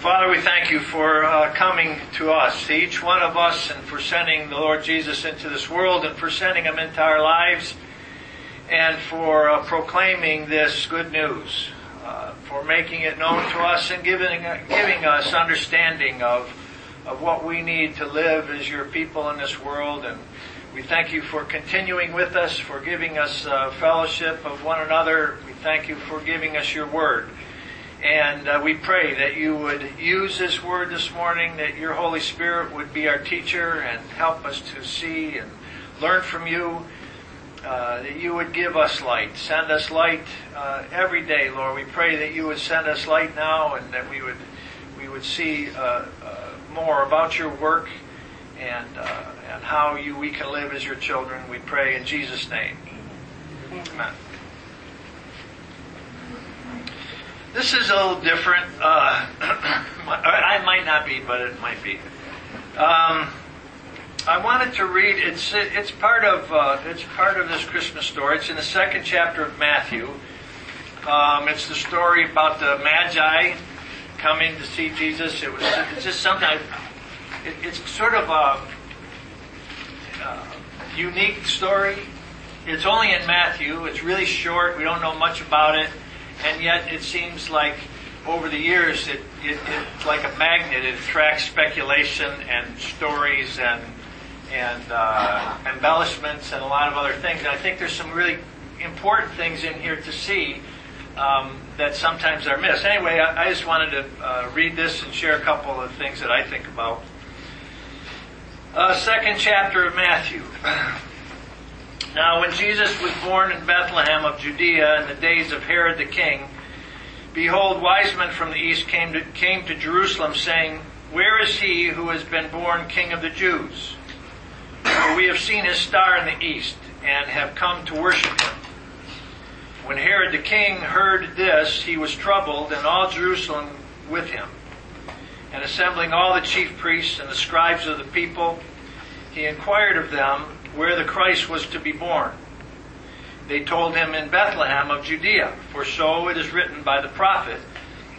Father, we thank you for uh, coming to us, to each one of us, and for sending the Lord Jesus into this world, and for sending him into our lives, and for uh, proclaiming this good news, uh, for making it known to us, and giving giving us understanding of of what we need to live as your people in this world. And we thank you for continuing with us, for giving us uh, fellowship of one another. We thank you for giving us your word. And uh, we pray that you would use this word this morning, that your Holy Spirit would be our teacher and help us to see and learn from you. Uh, that you would give us light. Send us light uh, every day, Lord. We pray that you would send us light now and that we would we would see uh, uh, more about your work and uh, and how you we can live as your children. We pray in Jesus' name. Amen. This is a little different. Uh, I might not be, but it might be. Um, I wanted to read. It's it's part of uh, it's part of this Christmas story. It's in the second chapter of Matthew. Um, it's the story about the Magi coming to see Jesus. It was it's just something. It, it's sort of a, a unique story. It's only in Matthew. It's really short. We don't know much about it and yet it seems like over the years it, it, it's like a magnet. It attracts speculation and stories and and uh, embellishments and a lot of other things. And I think there's some really important things in here to see um, that sometimes are missed. Anyway, I, I just wanted to uh, read this and share a couple of things that I think about. Uh, second chapter of Matthew. Now, when Jesus was born in Bethlehem of Judea in the days of Herod the king, behold, wise men from the east came to, came to Jerusalem, saying, Where is he who has been born king of the Jews? For we have seen his star in the east, and have come to worship him. When Herod the king heard this, he was troubled, and all Jerusalem with him. And assembling all the chief priests and the scribes of the people, he inquired of them where the Christ was to be born. They told him in Bethlehem of Judea, for so it is written by the prophet,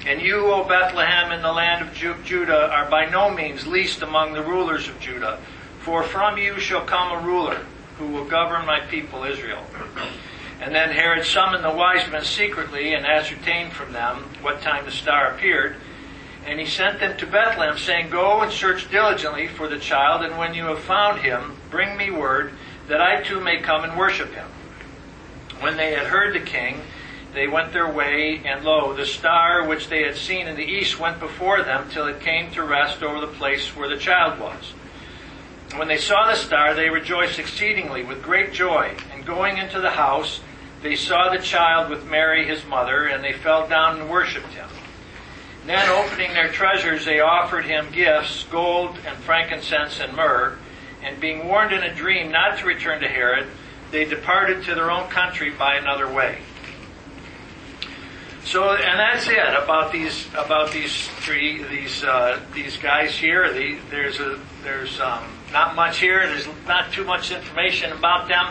And you, O Bethlehem, in the land of Ju- Judah, are by no means least among the rulers of Judah, for from you shall come a ruler who will govern my people Israel. And then Herod summoned the wise men secretly and ascertained from them what time the star appeared. And he sent them to Bethlehem, saying, Go and search diligently for the child, and when you have found him, bring me word, that I too may come and worship him. When they had heard the king, they went their way, and lo, the star which they had seen in the east went before them till it came to rest over the place where the child was. When they saw the star, they rejoiced exceedingly with great joy, and going into the house, they saw the child with Mary his mother, and they fell down and worshipped him. Then, opening their treasures, they offered him gifts, gold and frankincense and myrrh. And being warned in a dream not to return to Herod, they departed to their own country by another way. So, and that's it about these about these three these uh, these guys here. The, there's a there's um, not much here. There's not too much information about them,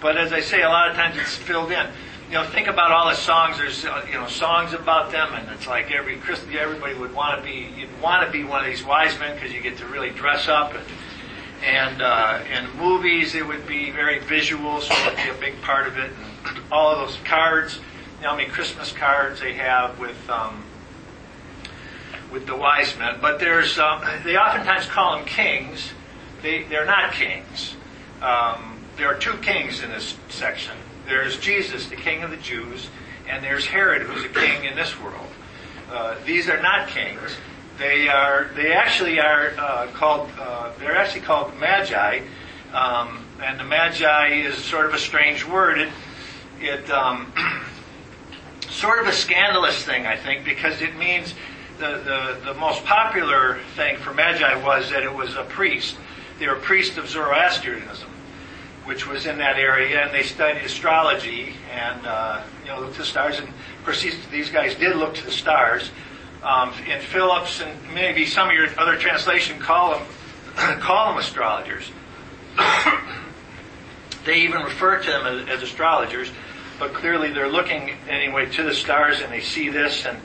but as I say, a lot of times it's filled in you know, think about all the songs. There's, uh, you know, songs about them, and it's like every Christian, everybody would want to be, you'd want to be one of these wise men because you get to really dress up. And and uh, in movies, it would be very visual, so it would be a big part of it. And all of those cards, you know, I mean, Christmas cards they have with um, with the wise men. But there's, um, they oftentimes call them kings. They they're not kings. Um, there are two kings in this section. There's Jesus, the King of the Jews, and there's Herod, who's a king in this world. Uh, these are not kings. They are. They actually are uh, called. Uh, they're actually called magi, um, and the magi is sort of a strange word. It, it um, sort of a scandalous thing, I think, because it means the, the, the most popular thing for magi was that it was a priest. They were priests of Zoroastrianism which was in that area, and they studied astrology and uh, you know looked at the stars. And of course, these, these guys did look to the stars. Um, and Phillips and maybe some of your other translation call them call them astrologers. they even refer to them as, as astrologers, but clearly they're looking anyway to the stars, and they see this and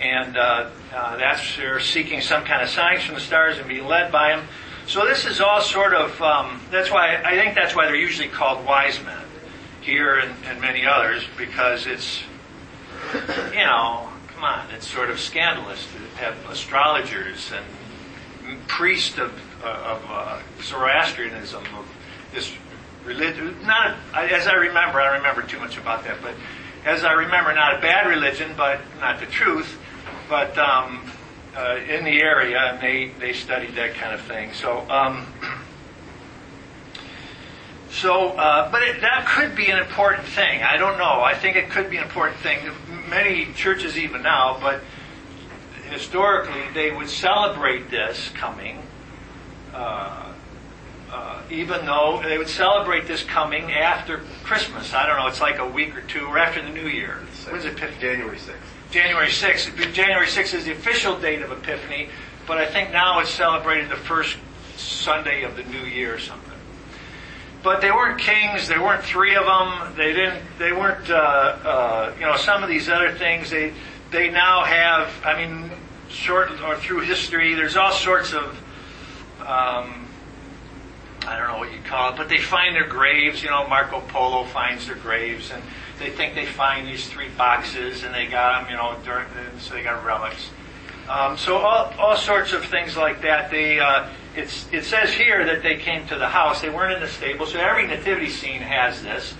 and uh, uh, that's they're seeking some kind of signs from the stars and being led by them. So this is all sort of um, that's why I think that's why they're usually called wise men here and, and many others because it's you know come on it's sort of scandalous to have astrologers and priests of, of uh, Zoroastrianism of this religion. Not as I remember I remember too much about that but as I remember not a bad religion but not the truth but um, uh, in the area, and they, they studied that kind of thing. So, um, so, uh, but it, that could be an important thing. I don't know. I think it could be an important thing. Many churches even now, but historically, they would celebrate this coming. Uh, uh, even though they would celebrate this coming after Christmas. I don't know, it's like a week or two, or after the New Year. When's it? January 6th. January 6th. January 6th is the official date of Epiphany, but I think now it's celebrated the first Sunday of the new year or something. But they weren't kings. There weren't three of them. They didn't. They weren't. Uh, uh, you know, some of these other things. They they now have. I mean, short or through history, there's all sorts of. Um, I don't know what you call it, but they find their graves. You know, Marco Polo finds their graves, and they think they find these three boxes and they got them, you know, during, so they got relics. Um, so all, all sorts of things like that. They, uh, it's, it says here that they came to the house. They weren't in the stable. So every nativity scene has this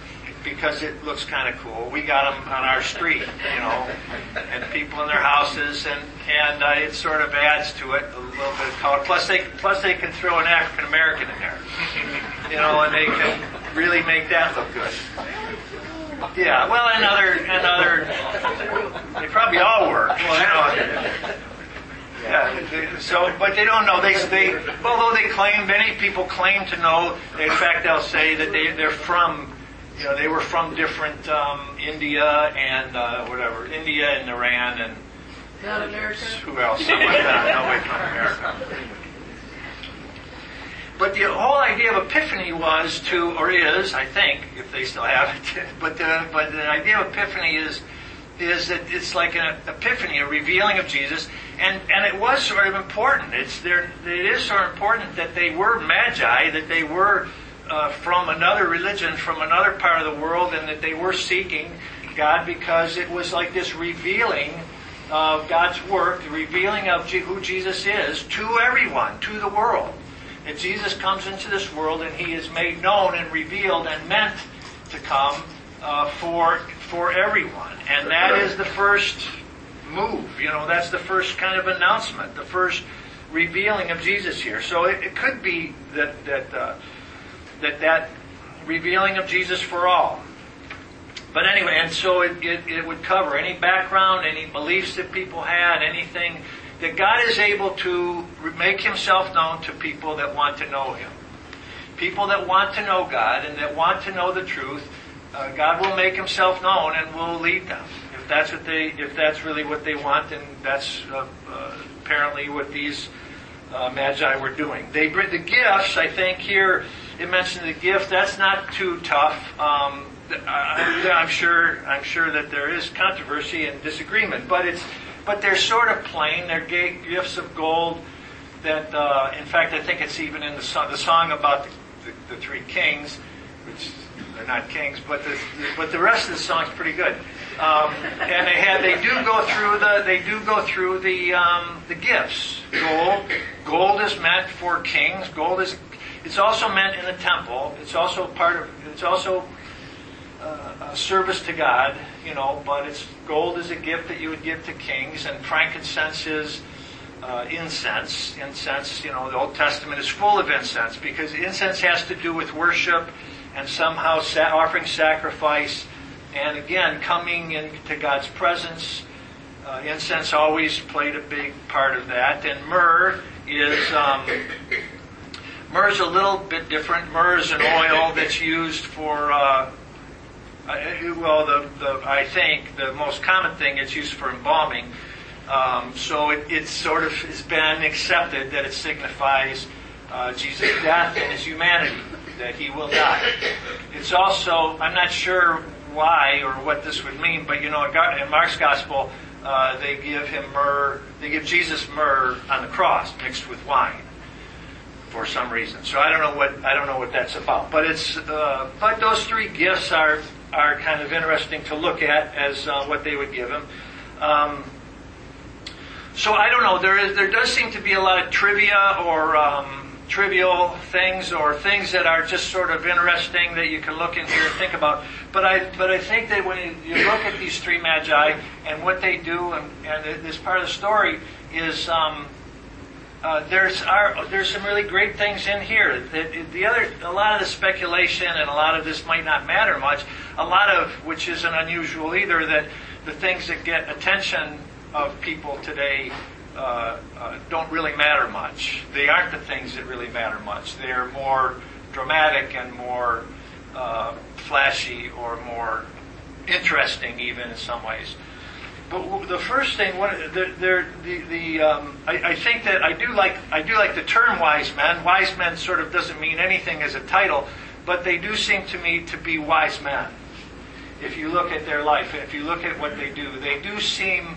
because it looks kind of cool. We got them on our street, you know, and people in their houses, and and uh, it sort of adds to it a little bit of color. Plus, they plus they can throw an African American in there, you know, and they can really make that look good. Yeah, well, and other, and other, they probably all work. Well, you know. Yeah, so, but they don't know. They, they, although they claim, many people claim to know. In fact, they'll say that they, they're from, you know, they were from different um, India and uh, whatever, India and Iran and not America. Who else? Something like. No way from America. But the whole idea of Epiphany was to, or is, I think, if they still have it, but the, but the idea of Epiphany is, is that it's like an epiphany, a revealing of Jesus, and, and it was sort of important. It's there, it is sort of important that they were magi, that they were uh, from another religion, from another part of the world, and that they were seeking God because it was like this revealing of God's work, the revealing of who Jesus is to everyone, to the world that Jesus comes into this world and he is made known and revealed and meant to come uh, for for everyone. And that is the first move. You know, that's the first kind of announcement, the first revealing of Jesus here. So it, it could be that that uh, that that revealing of Jesus for all. But anyway, and so it, it, it would cover any background, any beliefs that people had, anything that God is able to make himself known to people that want to know him. People that want to know God and that want to know the truth, uh, God will make himself known and will lead them. If that's what they, if that's really what they want, and that's uh, uh, apparently what these uh, magi were doing. They bring the gifts. I think here it mentioned the gift. That's not too tough. Um, I'm sure. I'm sure that there is controversy and disagreement, but it's but they're sort of plain. They're gifts of gold. That, uh, in fact, I think it's even in the song, the song about the, the, the, three kings, which they're not kings, but the but the rest of the song's pretty good. Um, and they had they do go through the they do go through the um, the gifts. Gold gold is meant for kings. Gold is it's also meant in the temple. It's also part of it's also uh, a service to God, you know, but it's gold is a gift that you would give to kings, and frankincense is uh, incense. Incense, you know, the Old Testament is full of incense because incense has to do with worship and somehow sa- offering sacrifice, and again, coming into God's presence. Uh, incense always played a big part of that, and myrrh is. Um, myrrh is a little bit different. Myrrh is an oil that's used for uh, uh, well, the, the, I think the most common thing it's used for embalming. Um, so it, it sort of has been accepted that it signifies uh, Jesus' death and his humanity, that he will die. It's also, I'm not sure why or what this would mean, but you know, in Mark's gospel, uh, they give him myrrh. They give Jesus myrrh on the cross mixed with wine for some reason. So I don't know what I don't know what that's about. But it's uh, but those three gifts are are kind of interesting to look at as uh, what they would give him. Um, so I don't know. There is there does seem to be a lot of trivia or um, trivial things or things that are just sort of interesting that you can look in here and think about. But I but I think that when you look at these three magi and what they do and, and this part of the story is. Um, uh, there's are, there's some really great things in here. The, the, other, a lot of the speculation and a lot of this might not matter much. A lot of which isn't unusual either. That the things that get attention of people today uh, uh, don't really matter much. They aren't the things that really matter much. They're more dramatic and more uh, flashy or more interesting, even in some ways. But the first thing, what, the, the, the um, I, I, think that I do like I do like the term wise men. Wise men sort of doesn't mean anything as a title, but they do seem to me to be wise men. If you look at their life, if you look at what they do, they do seem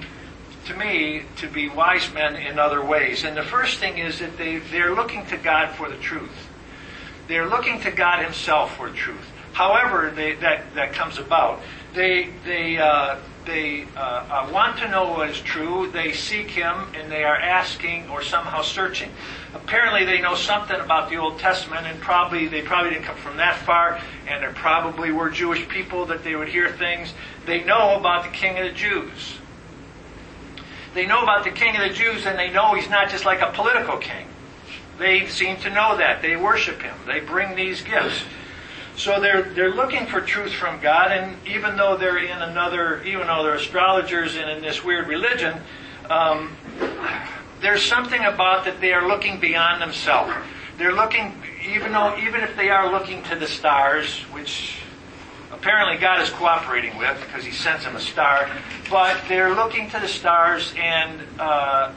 to me to be wise men in other ways. And the first thing is that they, they're looking to God for the truth. They're looking to God Himself for truth. However, they, that, that comes about, they, they, uh, they uh, uh, want to know what is true. They seek Him and they are asking or somehow searching. Apparently, they know something about the Old Testament, and probably they probably didn't come from that far, and there probably were Jewish people that they would hear things. They know about the King of the Jews. They know about the King of the Jews, and they know he's not just like a political king. They seem to know that. They worship him. They bring these gifts. So they're they're looking for truth from God, and even though they're in another, even though they're astrologers and in this weird religion, um, there's something about that they are looking beyond themselves. They're looking, even though even if they are looking to the stars, which apparently God is cooperating with because He sends them a star, but they're looking to the stars, and uh,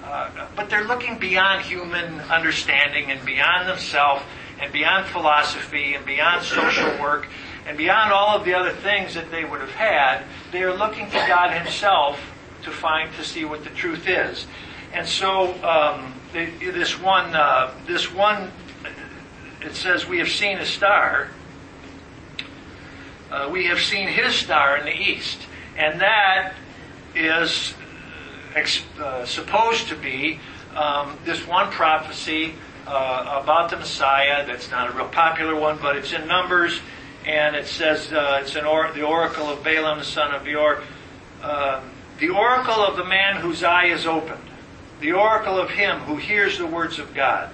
uh, but they're looking beyond human understanding and beyond themselves and beyond philosophy and beyond social work and beyond all of the other things that they would have had, they are looking to God Himself to find, to see what the truth is. And so, um, this one, uh, this one, it says, we have seen a star. Uh, we have seen His star in the east. And that is uh, supposed to be um, this one prophecy uh, about the Messiah. That's not a real popular one, but it's in Numbers, and it says uh, it's an or- the oracle of Balaam the son of Beor, uh, the oracle of the man whose eye is opened, the oracle of him who hears the words of God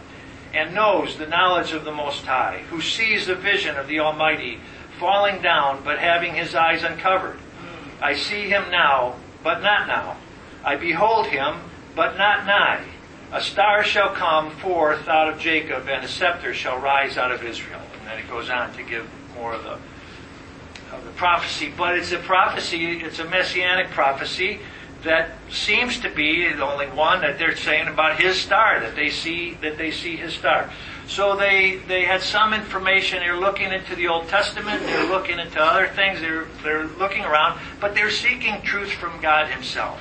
and knows the knowledge of the Most High, who sees the vision of the Almighty falling down, but having his eyes uncovered. I see him now, but not now. I behold him, but not nigh. A star shall come forth out of Jacob, and a scepter shall rise out of Israel. And then it goes on to give more of the of the prophecy. But it's a prophecy, it's a messianic prophecy that seems to be the only one that they're saying about his star, that they see that they see his star. So they they had some information. They're looking into the Old Testament. They're looking into other things. They're they're looking around, but they're seeking truth from God Himself.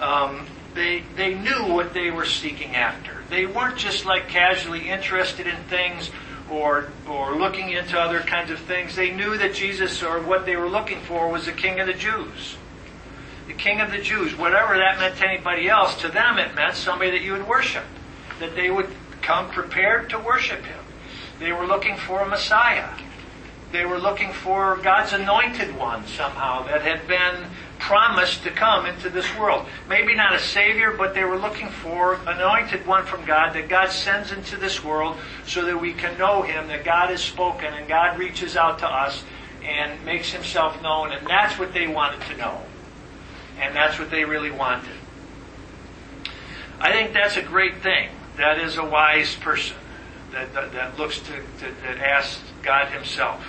Um, they, they knew what they were seeking after. They weren't just like casually interested in things or, or looking into other kinds of things. They knew that Jesus or what they were looking for was the King of the Jews. The King of the Jews, whatever that meant to anybody else, to them it meant somebody that you would worship. That they would come prepared to worship Him. They were looking for a Messiah. They were looking for God's anointed one somehow that had been promised to come into this world. Maybe not a savior, but they were looking for an anointed one from God that God sends into this world so that we can know him, that God has spoken and God reaches out to us and makes himself known. And that's what they wanted to know. And that's what they really wanted. I think that's a great thing. That is a wise person that, that, that looks to, to, that asks God himself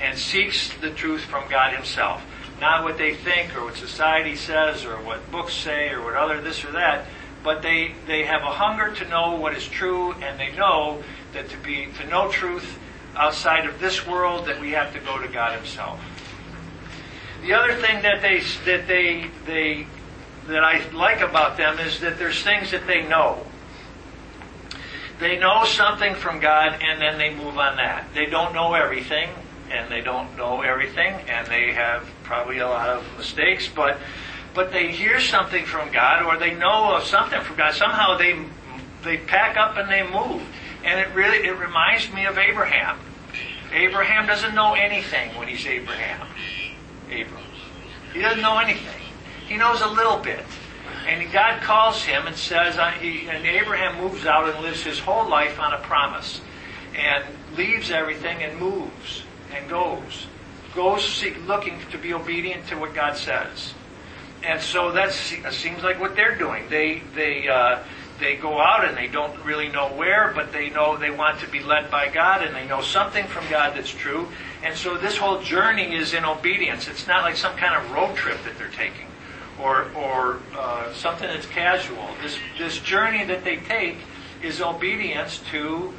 and seeks the truth from God himself not what they think or what society says or what books say or what other this or that, but they, they have a hunger to know what is true and they know that to be to know truth outside of this world that we have to go to God Himself. The other thing that they that they they that I like about them is that there's things that they know. They know something from God and then they move on that. They don't know everything and they don't know everything and they have probably a lot of mistakes, but but they hear something from God or they know of something from God. Somehow they they pack up and they move. And it really it reminds me of Abraham. Abraham doesn't know anything when he's Abraham. Abram. He doesn't know anything. He knows a little bit. And God calls him and says, and Abraham moves out and lives his whole life on a promise. And leaves everything and moves and goes. Goes looking to be obedient to what God says. And so that seems like what they're doing. They, they, uh, they go out and they don't really know where, but they know they want to be led by God and they know something from God that's true. And so this whole journey is in obedience. It's not like some kind of road trip that they're taking or, or uh, something that's casual. This, this journey that they take is obedience to,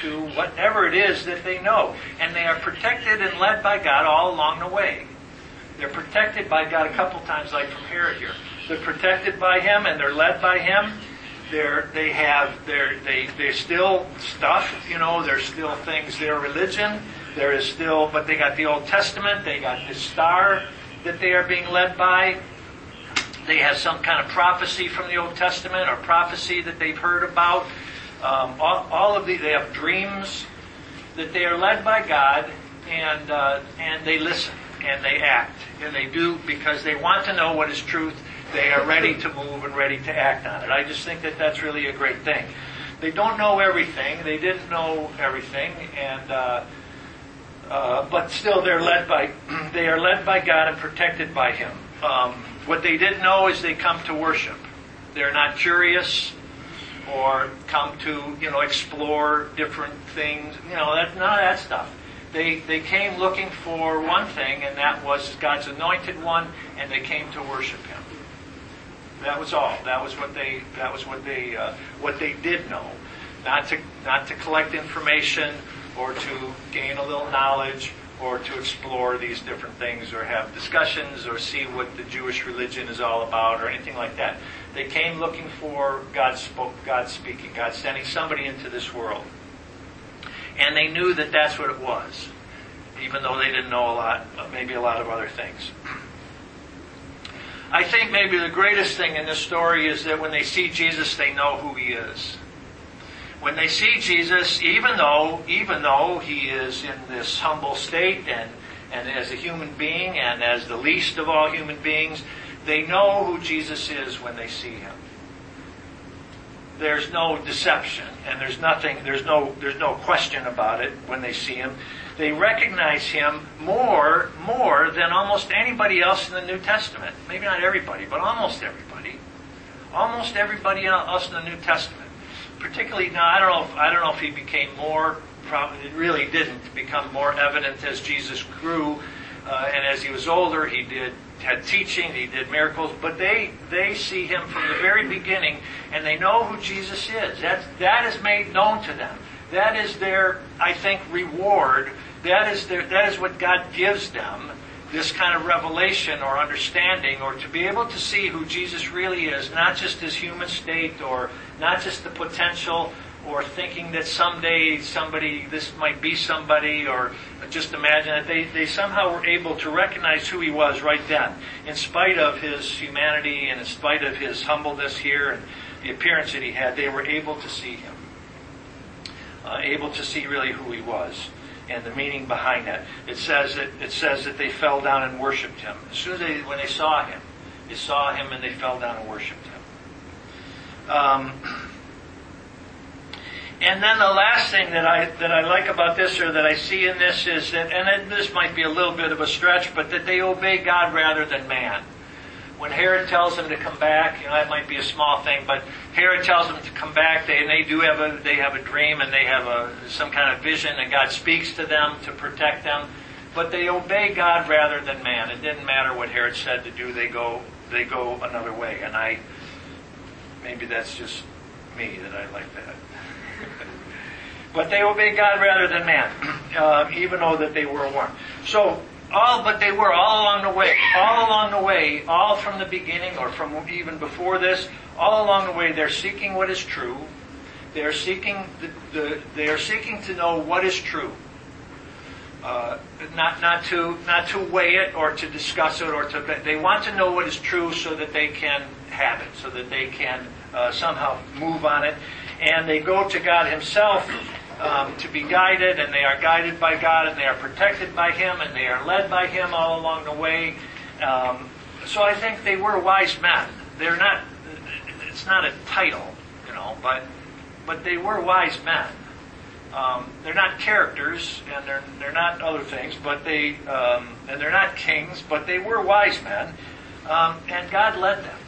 to whatever it is that they know. And they are protected and led by God all along the way. They're protected by God a couple times, like from here Herod here. They're protected by Him and they're led by Him they're, they have, they're, they, they're still stuff, you know, there's still things, their religion, there is still, but they got the Old Testament, they got this star that they are being led by. They have some kind of prophecy from the Old Testament or prophecy that they've heard about. Um, all, all, of the, they have dreams that they are led by God and, uh, and they listen and they act and they do because they want to know what is truth they are ready to move and ready to act on it. I just think that that's really a great thing. They don't know everything. They didn't know everything, and uh, uh, but still they're led by they are led by God and protected by Him. Um, what they didn't know is they come to worship. They're not curious or come to you know explore different things. You know that none of that stuff. They they came looking for one thing, and that was God's anointed one, and they came to worship Him. That was all. That was what they. That was what they. Uh, what they did know, not to not to collect information or to gain a little knowledge or to explore these different things or have discussions or see what the Jewish religion is all about or anything like that. They came looking for God spoke, God speaking, God sending somebody into this world, and they knew that that's what it was, even though they didn't know a lot, maybe a lot of other things. I think maybe the greatest thing in this story is that when they see Jesus, they know who he is. When they see Jesus, even though, even though he is in this humble state and, and as a human being and as the least of all human beings, they know who Jesus is when they see him. There's no deception and there's nothing, there's no, there's no question about it when they see him they recognize him more, more than almost anybody else in the New Testament. Maybe not everybody, but almost everybody. Almost everybody else in the New Testament. Particularly now, I don't know. If, I don't know if he became more. It really didn't become more evident as Jesus grew, uh, and as he was older, he did had teaching, he did miracles. But they they see him from the very beginning, and they know who Jesus is. That that is made known to them. That is their, I think, reward. That is their, that is what God gives them, this kind of revelation or understanding, or to be able to see who Jesus really is, not just his human state, or not just the potential, or thinking that someday somebody, this might be somebody, or just imagine that they, they somehow were able to recognize who he was right then, in spite of his humanity and in spite of his humbleness here and the appearance that he had, they were able to see him uh, able to see really who he was and the meaning behind that. It says that it says that they fell down and worshipped him. As soon as they when they saw him, they saw him and they fell down and worshipped him. Um, and then the last thing that I that I like about this or that I see in this is that and this might be a little bit of a stretch, but that they obey God rather than man when Herod tells them to come back, you know, that might be a small thing, but Herod tells them to come back, they, and they do have a, they have a dream and they have a, some kind of vision and God speaks to them to protect them, but they obey God rather than man. It didn't matter what Herod said to do, they go, they go another way. And I, maybe that's just me that I like that. But they obey God rather than man, uh, even though that they were warned. So all, but they were all along the way, all along the way, all from the beginning or from even before this, all along the way, they're seeking what is true. They are seeking the, the they are seeking to know what is true. Uh, not not to not to weigh it or to discuss it or to they want to know what is true so that they can have it, so that they can uh, somehow move on it, and they go to God Himself um, to be guided, and they are guided by God, and they are protected by Him, and they are led by Him all along the way. Um, so I think they were wise men. They're not. It's not a title, you know, but but they were wise men. Um, they're not characters, and they're they're not other things, but they um, and they're not kings, but they were wise men, um, and God led them.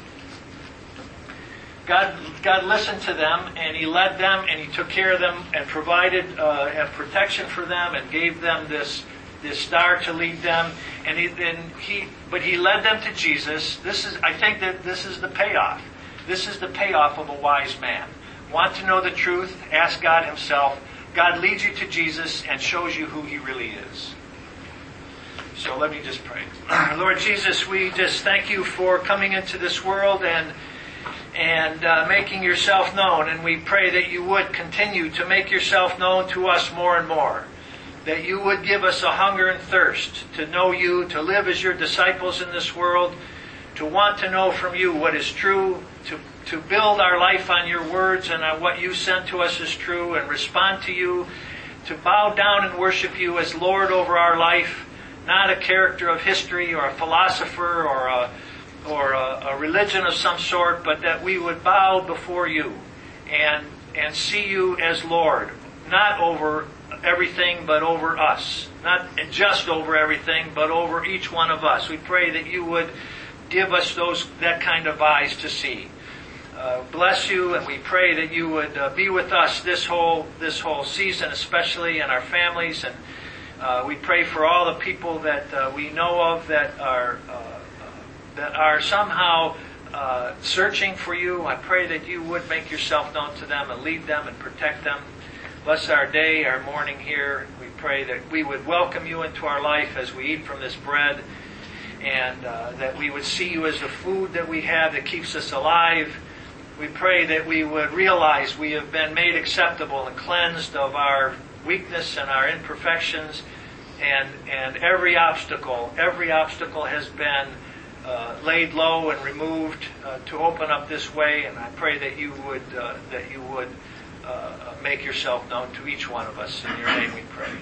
God, God listened to them and He led them and He took care of them and provided uh, protection for them and gave them this this star to lead them. And he, and he, but He led them to Jesus. This is, I think that this is the payoff. This is the payoff of a wise man. Want to know the truth? Ask God Himself. God leads you to Jesus and shows you who He really is. So let me just pray. Lord Jesus, we just thank you for coming into this world and and uh, making yourself known. And we pray that you would continue to make yourself known to us more and more. That you would give us a hunger and thirst to know you, to live as your disciples in this world, to want to know from you what is true, to, to build our life on your words and on what you sent to us is true, and respond to you, to bow down and worship you as Lord over our life, not a character of history or a philosopher or a or a, a, religion of some sort, but that we would bow before you and and see you as Lord, not over everything, but over us, not just over everything, but over each one of us. We pray that you would give us those that kind of eyes to see. Uh, bless you, and we pray that you would uh, be with us this whole this whole season, especially and our families, and uh, we pray for all the people that uh, we know of that are uh, that are somehow uh, searching for you. I pray that you would make yourself known to them and lead them and protect them. Bless our day, our morning here. We pray that we would welcome you into our life as we eat from this bread and uh, that we would see you as the food that we have that keeps us alive. We pray that we would realize we have been made acceptable and cleansed of our weakness and our imperfections and, and every obstacle, every obstacle has been uh, laid low and removed uh, to open up this way. And I pray that you would uh, that you would uh, make yourself known to each one of us. In your name, we pray.